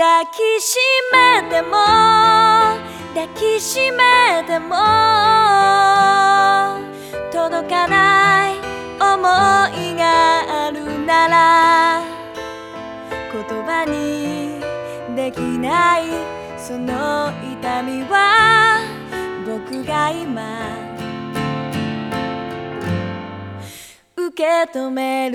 مید مید مائ نا کو دیکھی نائی سی ما کے تمیر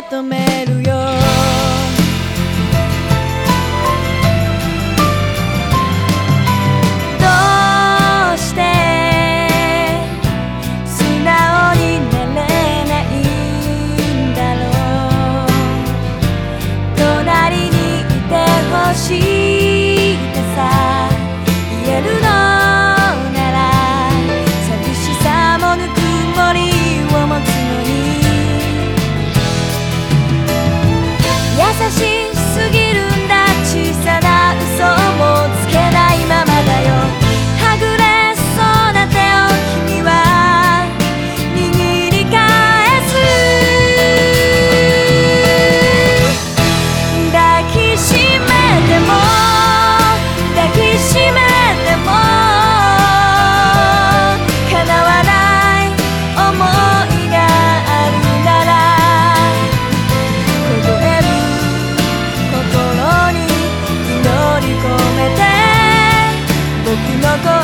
تمہیں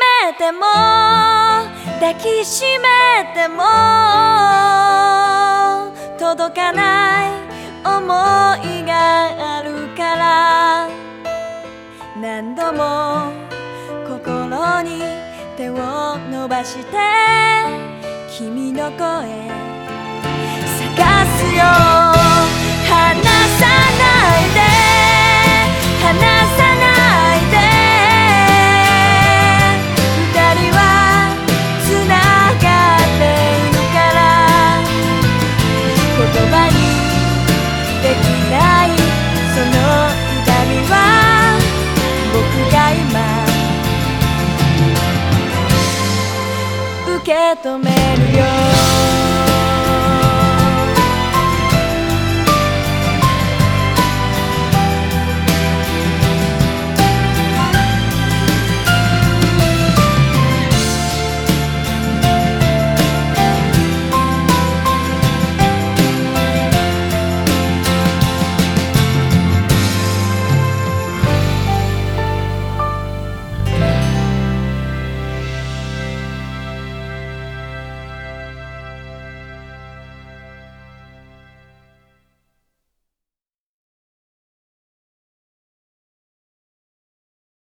مت مت مکائر کاند مکلنی ک تو میں